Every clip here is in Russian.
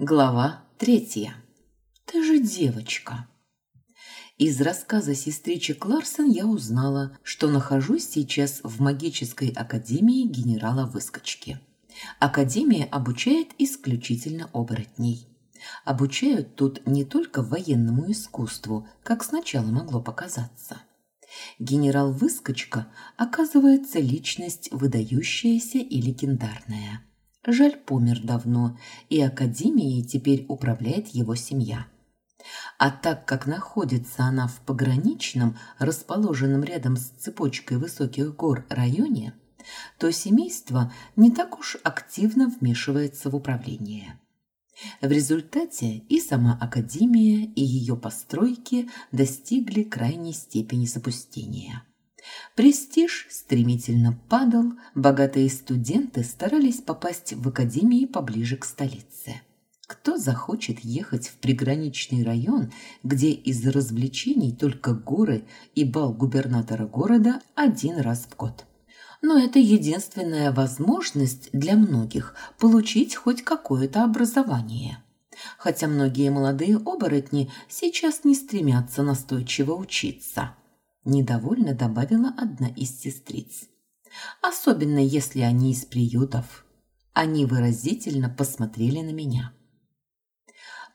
Глава третья. Ты же девочка. Из рассказа сестричек Ларсон я узнала, что нахожусь сейчас в магической академии генерала Выскочки. Академия обучает исключительно оборотней. Обучают тут не только военному искусству, как сначала могло показаться. Генерал Выскочка оказывается личность выдающаяся и легендарная – Жаль, помер давно, и академией теперь управляет его семья. А так как находится она в пограничном, расположенном рядом с цепочкой высоких гор районе, то семейство не так уж активно вмешивается в управление. В результате и сама академия, и ее постройки достигли крайней степени запустения. Престиж стремительно падал, богатые студенты старались попасть в академии поближе к столице. Кто захочет ехать в приграничный район, где из развлечений только горы и бал губернатора города один раз в год? Но это единственная возможность для многих получить хоть какое-то образование. Хотя многие молодые оборотни сейчас не стремятся настойчиво учиться – недовольно добавила одна из сестриц. Особенно если они из приютов. Они выразительно посмотрели на меня.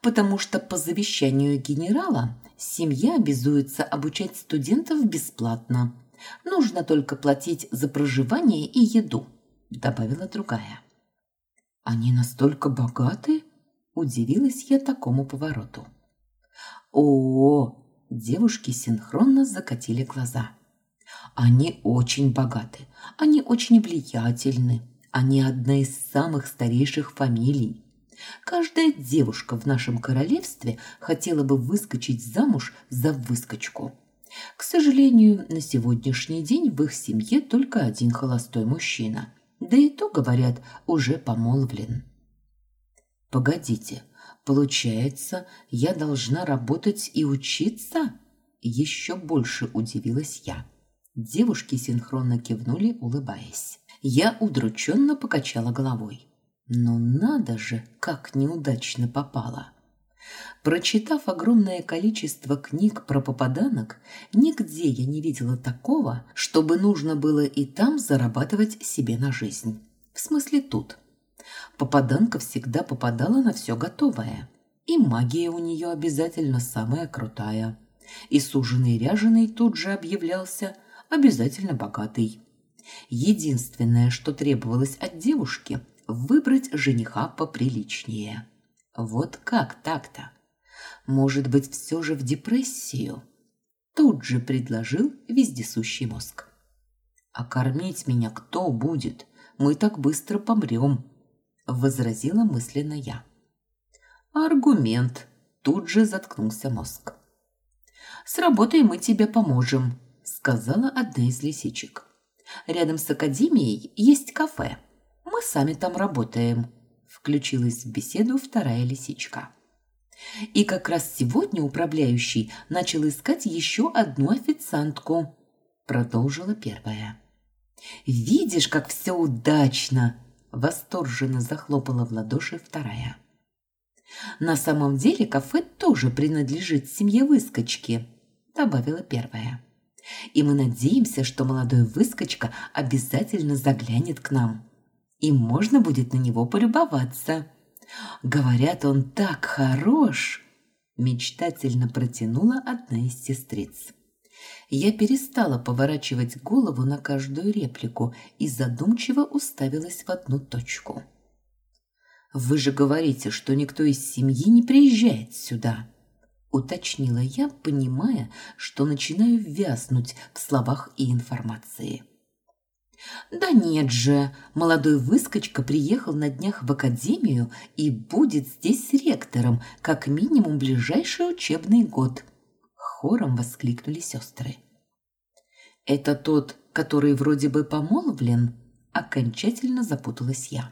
Потому что по завещанию генерала семья обязуется обучать студентов бесплатно. Нужно только платить за проживание и еду, добавила другая. Они настолько богаты? Удивилась я такому повороту. О, Девушки синхронно закатили глаза. Они очень богаты, они очень влиятельны, они одна из самых старейших фамилий. Каждая девушка в нашем королевстве хотела бы выскочить замуж за выскочку. К сожалению, на сегодняшний день в их семье только один холостой мужчина. Да и то, говорят, уже помолвлен. Погодите, Получается, я должна работать и учиться? Еще больше удивилась я. Девушки синхронно кивнули, улыбаясь. Я удрученно покачала головой. Но надо же, как неудачно попала. Прочитав огромное количество книг про попаданок, нигде я не видела такого, чтобы нужно было и там зарабатывать себе на жизнь. В смысле тут – Попаданка всегда попадала на все готовое. И магия у нее обязательно самая крутая. И суженый ряженый тут же объявлялся обязательно богатый. Единственное, что требовалось от девушки – выбрать жениха поприличнее. Вот как так-то? Может быть, все же в депрессию? Тут же предложил вездесущий мозг. А кормить меня кто будет? Мы так быстро помрем возразила мысленно я. Аргумент. Тут же заткнулся мозг. С работой мы тебе поможем, сказала одна из лисичек. Рядом с академией есть кафе. Мы сами там работаем, включилась в беседу вторая лисичка. И как раз сегодня управляющий начал искать еще одну официантку, продолжила первая. Видишь, как все удачно, Восторженно захлопала в ладоши вторая. На самом деле кафе тоже принадлежит семье выскочки, добавила первая. И мы надеемся, что молодой выскочка обязательно заглянет к нам. И можно будет на него полюбоваться. Говорят, он так хорош, мечтательно протянула одна из сестриц. Я перестала поворачивать голову на каждую реплику и задумчиво уставилась в одну точку. «Вы же говорите, что никто из семьи не приезжает сюда», – уточнила я, понимая, что начинаю вязнуть в словах и информации. «Да нет же, молодой выскочка приехал на днях в академию и будет здесь ректором, как минимум ближайший учебный год», хором воскликнули сестры. «Это тот, который вроде бы помолвлен?» Окончательно запуталась я.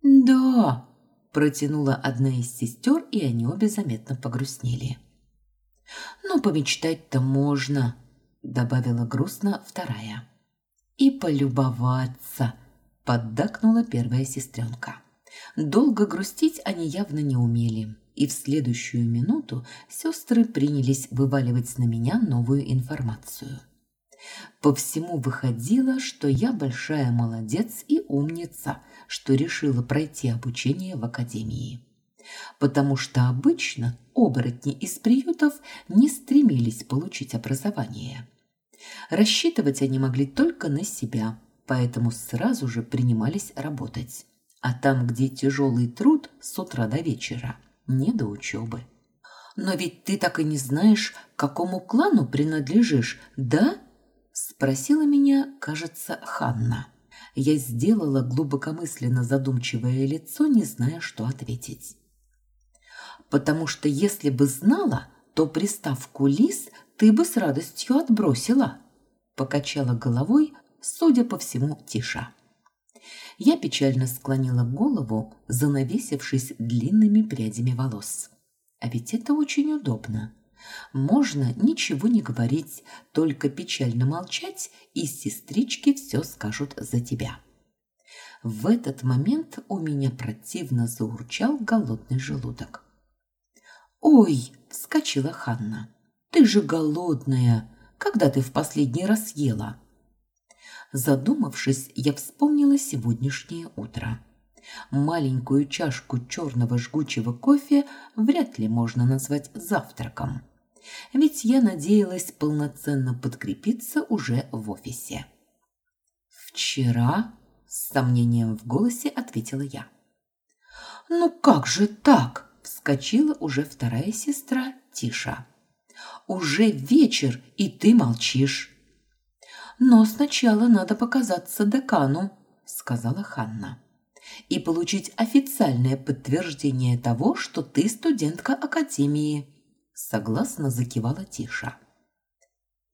«Да!» – протянула одна из сестер, и они обе заметно погрустнели. «Ну, помечтать-то можно», – добавила грустно вторая. «И полюбоваться», – поддакнула первая сестренка. Долго грустить они явно не умели, и в следующую минуту сестры принялись вываливать на меня новую информацию. По всему выходило, что я большая молодец и умница, что решила пройти обучение в академии. Потому что обычно оборотни из приютов не стремились получить образование. Рассчитывать они могли только на себя, поэтому сразу же принимались работать. А там, где тяжелый труд с утра до вечера, не до учебы. «Но ведь ты так и не знаешь, к какому клану принадлежишь, да?» Спросила меня, кажется, Ханна. Я сделала глубокомысленно задумчивое лицо, не зная, что ответить. «Потому что если бы знала, то приставку «лис» ты бы с радостью отбросила», покачала головой, судя по всему, Тиша. Я печально склонила голову, занавесившись длинными прядями волос. А ведь это очень удобно. Можно ничего не говорить, только печально молчать, и сестрички все скажут за тебя. В этот момент у меня противно заурчал голодный желудок. «Ой!» – вскочила Ханна. «Ты же голодная! Когда ты в последний раз ела?» Задумавшись, я вспомнила сегодняшнее утро. Маленькую чашку черного жгучего кофе вряд ли можно назвать завтраком ведь я надеялась полноценно подкрепиться уже в офисе. «Вчера?» – с сомнением в голосе ответила я. «Ну как же так?» – вскочила уже вторая сестра Тиша. «Уже вечер, и ты молчишь». «Но сначала надо показаться декану», – сказала Ханна и получить официальное подтверждение того, что ты студентка академии согласно закивала Тиша.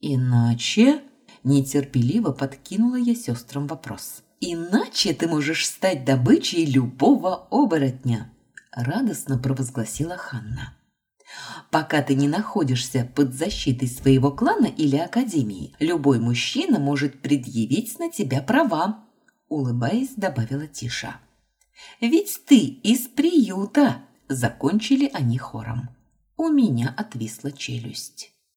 Иначе нетерпеливо подкинула я сестрам вопрос. Иначе ты можешь стать добычей любого оборотня, радостно провозгласила Ханна. Пока ты не находишься под защитой своего клана или академии, любой мужчина может предъявить на тебя права, улыбаясь, добавила Тиша. Ведь ты из приюта, закончили они хором. У меня отвисла челюсть.